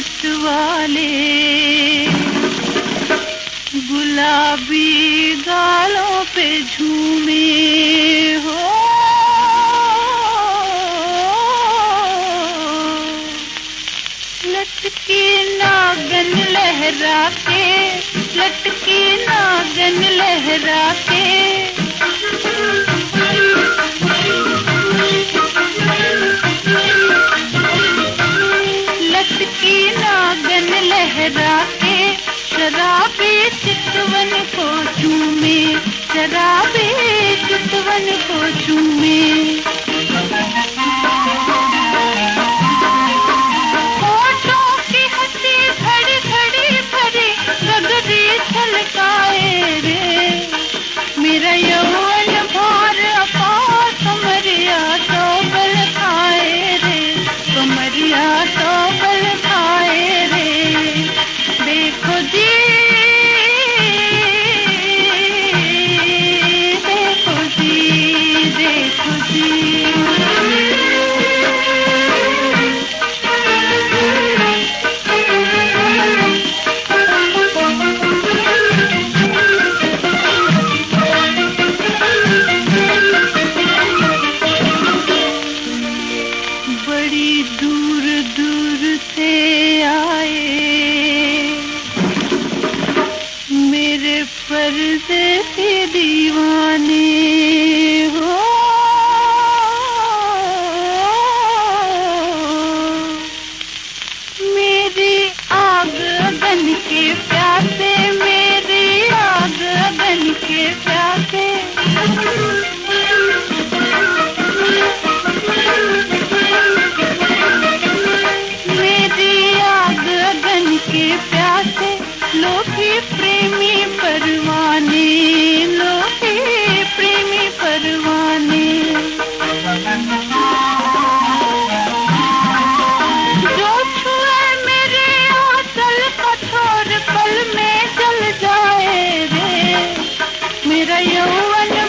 जन्नत वाले, गुलाबी गालों पे झूमे हो। लटकी नागन लहरा के, लटकी नागन लहरा के शराबे शराबे चितवन को चूमे शराबे चितवन को चूमे। के प्यासे, लोके प्रेमी परवाने, लोके प्रेमी परवाने। जो छुए मेरे आंचल कठोर पल में जल जाए रे। मेरा यौवन